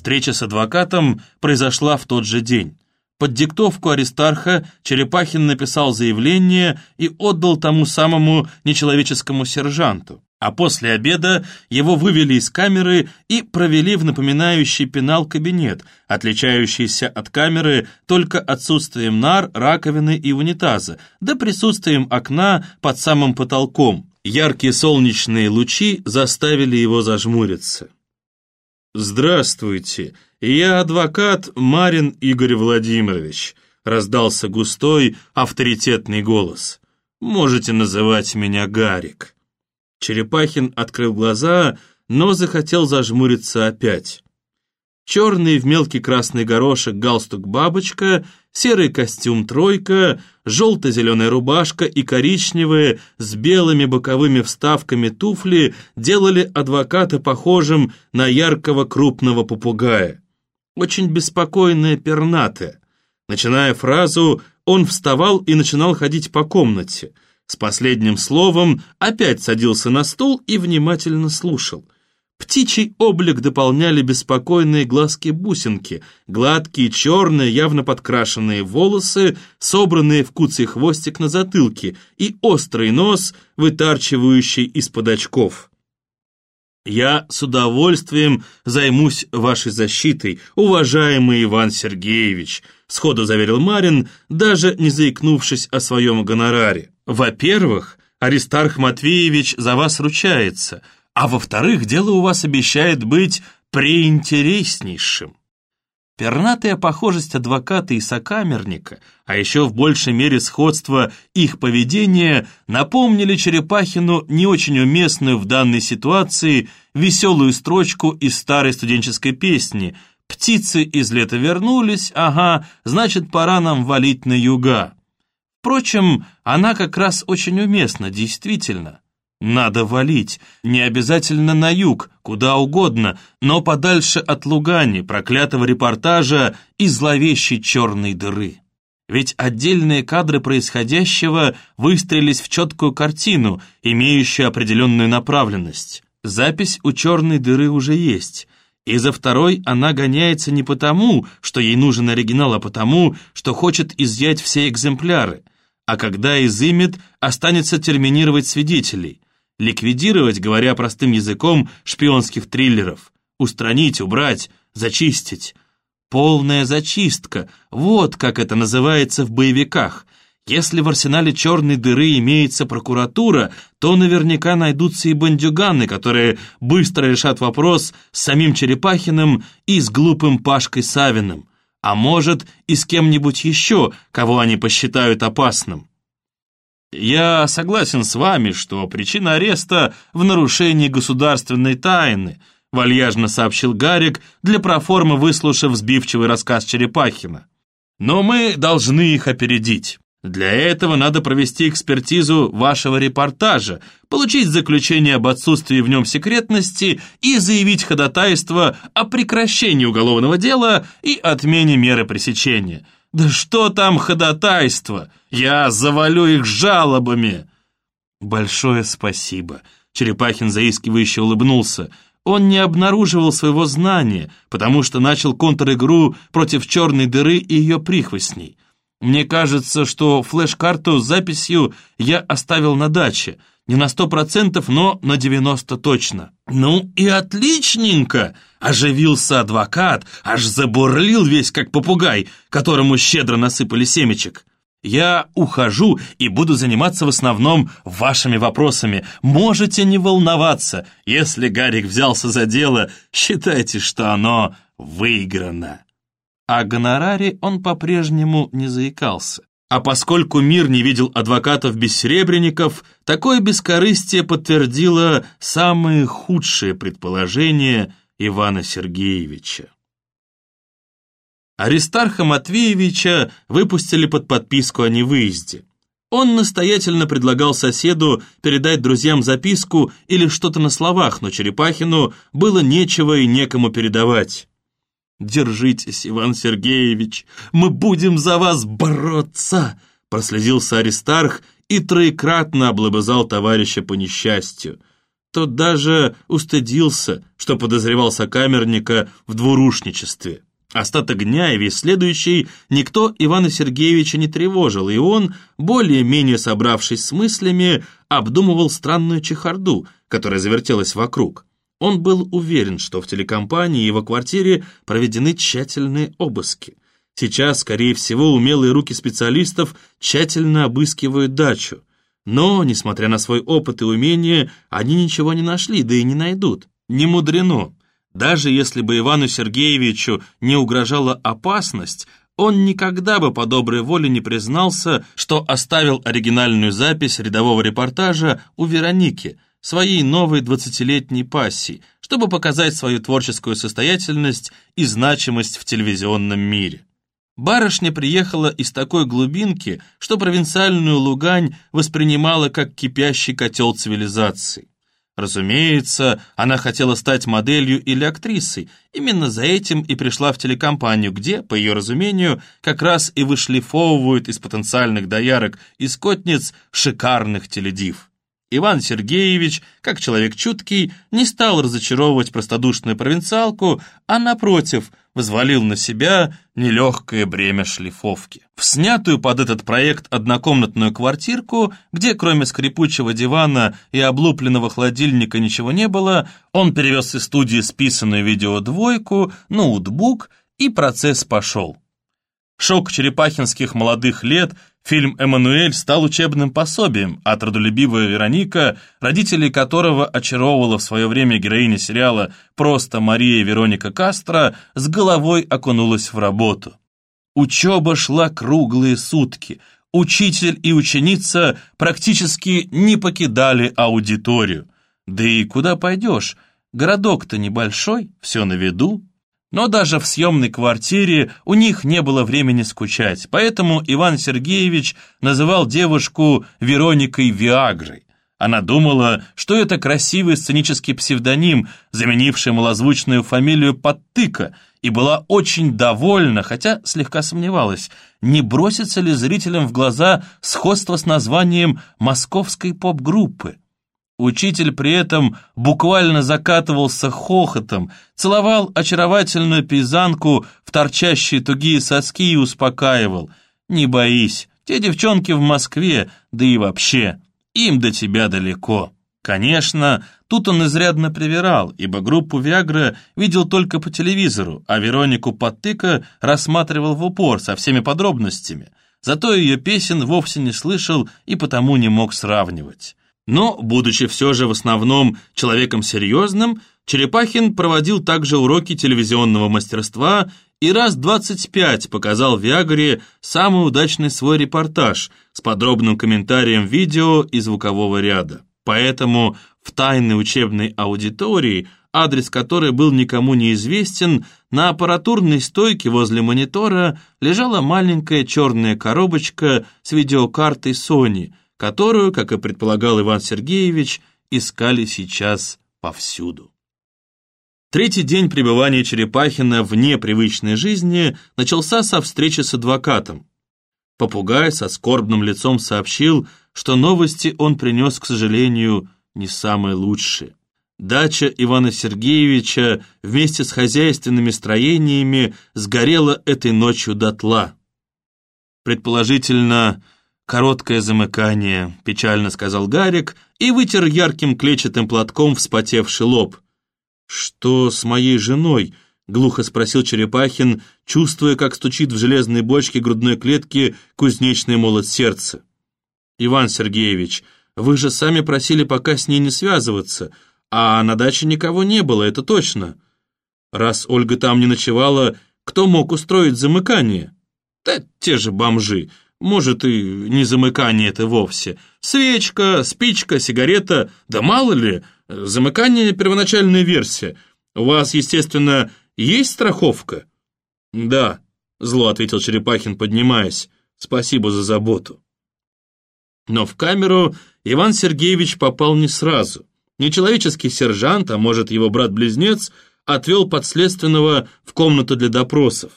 Встреча с адвокатом произошла в тот же день. Под диктовку Аристарха Черепахин написал заявление и отдал тому самому нечеловеческому сержанту. А после обеда его вывели из камеры и провели в напоминающий пенал кабинет, отличающийся от камеры только отсутствием нар, раковины и унитаза, да присутствием окна под самым потолком. Яркие солнечные лучи заставили его зажмуриться. «Здравствуйте, я адвокат Марин Игорь Владимирович», раздался густой, авторитетный голос. «Можете называть меня Гарик». Черепахин открыл глаза, но захотел зажмуриться опять. Черный в мелкий красный горошек галстук-бабочка, серый костюм «тройка», желто-зеленая рубашка и коричневые с белыми боковыми вставками туфли делали адвоката похожим на яркого крупного попугая. Очень беспокойная пернатая. Начиная фразу, он вставал и начинал ходить по комнате – с последним словом опять садился на стул и внимательно слушал. Птичий облик дополняли беспокойные глазки-бусинки, гладкие, черные, явно подкрашенные волосы, собранные в куцый хвостик на затылке и острый нос, вытарчивающий из-под очков. «Я с удовольствием займусь вашей защитой, уважаемый Иван Сергеевич», сходу заверил Марин, даже не заикнувшись о своем гонораре. Во-первых, Аристарх Матвеевич за вас ручается, а во-вторых, дело у вас обещает быть преинтереснейшим. Пернатая похожесть адвоката и сокамерника, а еще в большей мере сходство их поведения, напомнили Черепахину не очень уместную в данной ситуации веселую строчку из старой студенческой песни «Птицы из лета вернулись, ага, значит, пора нам валить на юга». Впрочем, она как раз очень уместна, действительно. Надо валить, не обязательно на юг, куда угодно, но подальше от Лугани, проклятого репортажа и зловещей черной дыры. Ведь отдельные кадры происходящего выстрелились в четкую картину, имеющую определенную направленность. Запись у черной дыры уже есть, и за второй она гоняется не потому, что ей нужен оригинал, а потому, что хочет изъять все экземпляры а когда изымет, останется терминировать свидетелей, ликвидировать, говоря простым языком, шпионских триллеров, устранить, убрать, зачистить. Полная зачистка, вот как это называется в боевиках. Если в арсенале черной дыры имеется прокуратура, то наверняка найдутся и бандюганы, которые быстро решат вопрос с самим Черепахиным и с глупым Пашкой Савиным а может и с кем-нибудь еще, кого они посчитают опасным. Я согласен с вами, что причина ареста в нарушении государственной тайны, вальяжно сообщил Гарик, для проформы выслушав сбивчивый рассказ Черепахина. Но мы должны их опередить. Для этого надо провести экспертизу вашего репортажа, получить заключение об отсутствии в нем секретности и заявить ходатайство о прекращении уголовного дела и отмене меры пресечения. Да что там ходатайство? Я завалю их жалобами. Большое спасибо. Черепахин заискивающе улыбнулся. Он не обнаруживал своего знания, потому что начал контр-игру против черной дыры и ее прихвостней. Мне кажется, что флеш-карту с записью я оставил на даче. Не на сто процентов, но на девяносто точно. Ну и отличненько! Оживился адвокат, аж забурлил весь как попугай, которому щедро насыпали семечек. Я ухожу и буду заниматься в основном вашими вопросами. Можете не волноваться. Если Гарик взялся за дело, считайте, что оно выиграно. О гонораре он по-прежнему не заикался. А поскольку мир не видел адвокатов-бессребренников, такое бескорыстие подтвердило самые худшие предположения Ивана Сергеевича. Аристарха Матвеевича выпустили под подписку о невыезде. Он настоятельно предлагал соседу передать друзьям записку или что-то на словах, но Черепахину было нечего и некому передавать. «Держитесь, Иван Сергеевич, мы будем за вас бороться!» Прослезился Аристарх и троекратно облобызал товарища по несчастью. Тот даже устыдился, что подозревал сокамерника в двурушничестве. Остаток дня и весь следующий никто Ивана Сергеевича не тревожил, и он, более-менее собравшись с мыслями, обдумывал странную чехарду, которая завертелась вокруг. Он был уверен, что в телекомпании и его квартире проведены тщательные обыски. Сейчас, скорее всего, умелые руки специалистов тщательно обыскивают дачу. Но, несмотря на свой опыт и умение, они ничего не нашли, да и не найдут. Не мудрено. Даже если бы Ивану Сергеевичу не угрожала опасность, он никогда бы по доброй воле не признался, что оставил оригинальную запись рядового репортажа у Вероники, своей новой двадцатилетней пассии, чтобы показать свою творческую состоятельность и значимость в телевизионном мире. Барышня приехала из такой глубинки, что провинциальную Лугань воспринимала как кипящий котел цивилизации. Разумеется, она хотела стать моделью или актрисой. Именно за этим и пришла в телекомпанию, где, по ее разумению, как раз и вышлифовывают из потенциальных доярок и скотниц шикарных теледив. Иван Сергеевич, как человек чуткий, не стал разочаровывать простодушную провинциалку, а, напротив, взвалил на себя нелегкое бремя шлифовки. В снятую под этот проект однокомнатную квартирку, где кроме скрипучего дивана и облупленного холодильника ничего не было, он перевез из студии списанную видеодвойку, ноутбук, и процесс пошел. Шок черепахинских молодых лет Фильм «Эммануэль» стал учебным пособием, а трудолюбивая Вероника, родителей которого очаровывала в свое время героиня сериала «Просто Мария Вероника Кастро», с головой окунулась в работу. Учеба шла круглые сутки. Учитель и ученица практически не покидали аудиторию. Да и куда пойдешь? Городок-то небольшой, все на виду. Но даже в съемной квартире у них не было времени скучать, поэтому Иван Сергеевич называл девушку Вероникой Виагрой. Она думала, что это красивый сценический псевдоним, заменивший малозвучную фамилию Подтыка, и была очень довольна, хотя слегка сомневалась, не бросится ли зрителям в глаза сходство с названием московской поп-группы. Учитель при этом буквально закатывался хохотом, целовал очаровательную пейзанку в торчащие тугие соски и успокаивал. «Не боись, те девчонки в Москве, да и вообще, им до тебя далеко». Конечно, тут он изрядно привирал, ибо группу «Виагра» видел только по телевизору, а Веронику Подтыка рассматривал в упор со всеми подробностями. Зато ее песен вовсе не слышал и потому не мог сравнивать. Но, будучи все же в основном человеком серьезным, Черепахин проводил также уроки телевизионного мастерства и раз 25 показал Виагре самый удачный свой репортаж с подробным комментарием видео и звукового ряда. Поэтому в тайной учебной аудитории, адрес которой был никому неизвестен, на аппаратурной стойке возле монитора лежала маленькая черная коробочка с видеокартой Sony – которую, как и предполагал Иван Сергеевич, искали сейчас повсюду. Третий день пребывания Черепахина вне привычной жизни начался со встречи с адвокатом. Попугай со скорбным лицом сообщил, что новости он принес, к сожалению, не самые лучшие. Дача Ивана Сергеевича вместе с хозяйственными строениями сгорела этой ночью дотла. Предположительно, «Короткое замыкание», — печально сказал Гарик и вытер ярким клетчатым платком вспотевший лоб. «Что с моей женой?» — глухо спросил Черепахин, чувствуя, как стучит в железной бочке грудной клетки кузнечный молот сердца. «Иван Сергеевич, вы же сами просили пока с ней не связываться, а на даче никого не было, это точно. Раз Ольга там не ночевала, кто мог устроить замыкание?» «Да те же бомжи», может, и не замыкание это вовсе. Свечка, спичка, сигарета, да мало ли, замыкание — первоначальная версия. У вас, естественно, есть страховка? Да, зло ответил Черепахин, поднимаясь. Спасибо за заботу. Но в камеру Иван Сергеевич попал не сразу. Нечеловеческий сержант, а может его брат-близнец, отвел подследственного в комнату для допросов.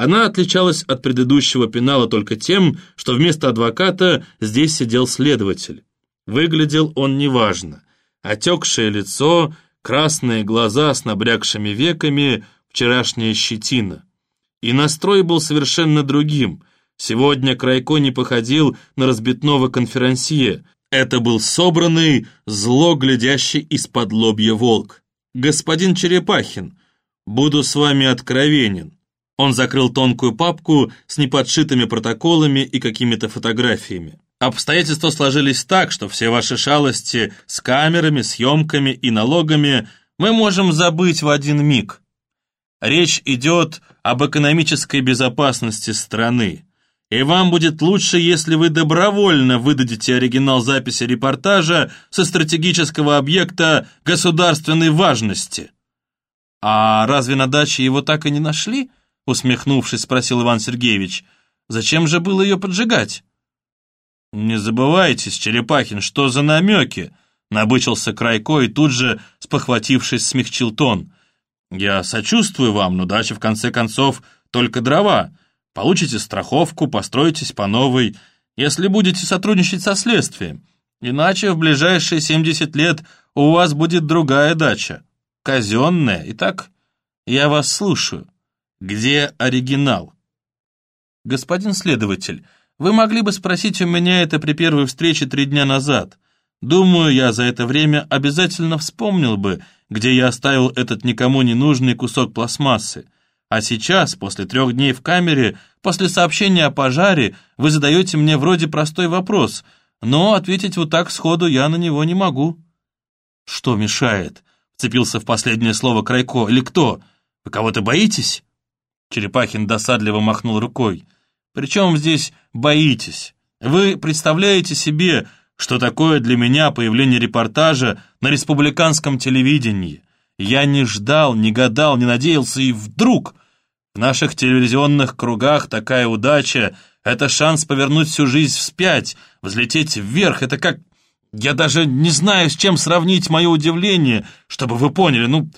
Она отличалась от предыдущего пенала только тем, что вместо адвоката здесь сидел следователь. Выглядел он неважно. Отекшее лицо, красные глаза с набрякшими веками, вчерашняя щетина. И настрой был совершенно другим. Сегодня Крайко не походил на разбитного конферансье. Это был собранный, зло глядящий из-под лобья волк. «Господин Черепахин, буду с вами откровенен». Он закрыл тонкую папку с неподшитыми протоколами и какими-то фотографиями. Обстоятельства сложились так, что все ваши шалости с камерами, съемками и налогами мы можем забыть в один миг. Речь идет об экономической безопасности страны. И вам будет лучше, если вы добровольно выдадите оригинал записи репортажа со стратегического объекта государственной важности. «А разве на даче его так и не нашли?» Усмехнувшись, спросил Иван Сергеевич. «Зачем же было ее поджигать?» «Не забывайтесь, Черепахин, что за намеки?» Набычился Крайко и тут же, спохватившись, смягчил тон. «Я сочувствую вам, но дача, в конце концов, только дрова. Получите страховку, построитесь по новой, если будете сотрудничать со следствием. Иначе в ближайшие 70 лет у вас будет другая дача, казенная. Итак, я вас слушаю. Где оригинал?» «Господин следователь, вы могли бы спросить у меня это при первой встрече три дня назад. Думаю, я за это время обязательно вспомнил бы, где я оставил этот никому не нужный кусок пластмассы. А сейчас, после трех дней в камере, после сообщения о пожаре, вы задаете мне вроде простой вопрос, но ответить вот так сходу я на него не могу». «Что мешает?» — вцепился в последнее слово Крайко. «Или кто? Вы кого-то боитесь?» Черепахин досадливо махнул рукой. Причем здесь боитесь? Вы представляете себе, что такое для меня появление репортажа на республиканском телевидении? Я не ждал, не гадал, не надеялся, и вдруг... В наших телевизионных кругах такая удача — это шанс повернуть всю жизнь вспять, взлететь вверх. Это как... Я даже не знаю, с чем сравнить мое удивление, чтобы вы поняли. Ну,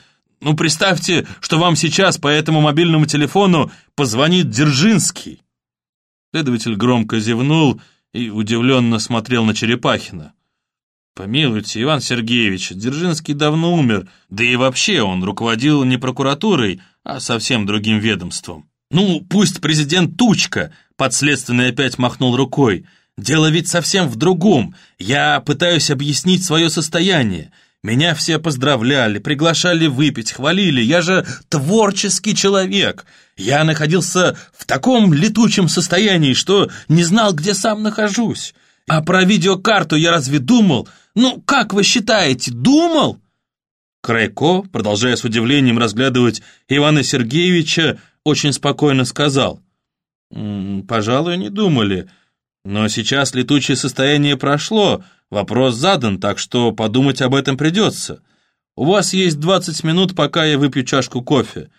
ну представьте, что вам сейчас по этому мобильному телефону позвонит Дзержинский. Следователь громко зевнул и удивленно смотрел на Черепахина. «Помилуйте, Иван Сергеевич, Дзержинский давно умер, да и вообще он руководил не прокуратурой, а совсем другим ведомством». «Ну, пусть президент Тучка!» — подследственный опять махнул рукой. «Дело ведь совсем в другом. Я пытаюсь объяснить свое состояние. Меня все поздравляли, приглашали выпить, хвалили. Я же творческий человек. Я находился в таком летучем состоянии, что не знал, где сам нахожусь. А про видеокарту я разве думал? Ну, как вы считаете, думал?» Крайко, продолжая с удивлением разглядывать Ивана Сергеевича, очень спокойно сказал. «Пожалуй, не думали. Но сейчас летучее состояние прошло, Вопрос задан, так что подумать об этом придется. У вас есть 20 минут, пока я выпью чашку кофе.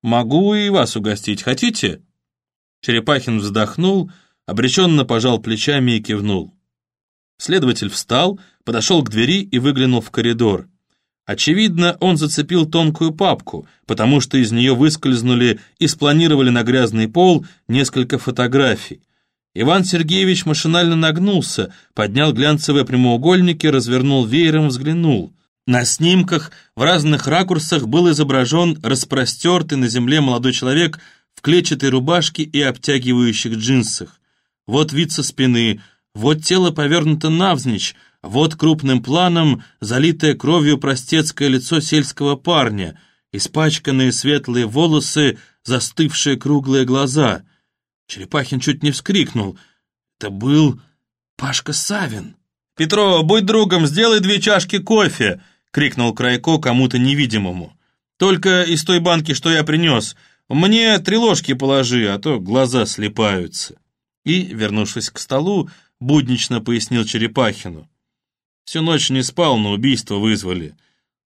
Могу и вас угостить, хотите?» Черепахин вздохнул, обреченно пожал плечами и кивнул. Следователь встал, подошел к двери и выглянул в коридор. Очевидно, он зацепил тонкую папку, потому что из нее выскользнули и спланировали на грязный пол несколько фотографий. Иван Сергеевич машинально нагнулся, поднял глянцевые прямоугольники, развернул веером, взглянул. На снимках в разных ракурсах был изображен распростертый на земле молодой человек в клетчатой рубашке и обтягивающих джинсах. Вот вид со спины, вот тело повернуто навзничь, вот крупным планом залитое кровью простецкое лицо сельского парня, испачканные светлые волосы, застывшие круглые глаза — Черепахин чуть не вскрикнул. Это был Пашка Савин. «Петро, будь другом, сделай две чашки кофе!» — крикнул Крайко кому-то невидимому. «Только из той банки, что я принес. Мне три ложки положи, а то глаза слепаются». И, вернувшись к столу, буднично пояснил Черепахину. «Всю ночь не спал, но убийство вызвали».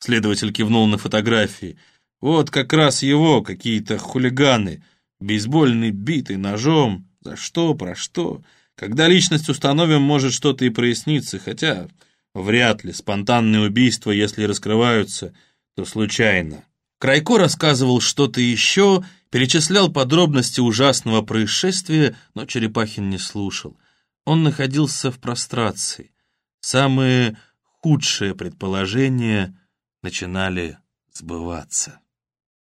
Следователь кивнул на фотографии. «Вот как раз его, какие-то хулиганы». Бейсбольный битый ножом. За что, про что? Когда личность установим, может что-то и проясниться, хотя вряд ли. Спонтанные убийства, если раскрываются, то случайно. Крайко рассказывал что-то еще, перечислял подробности ужасного происшествия, но Черепахин не слушал. Он находился в прострации. Самые худшие предположения начинали сбываться.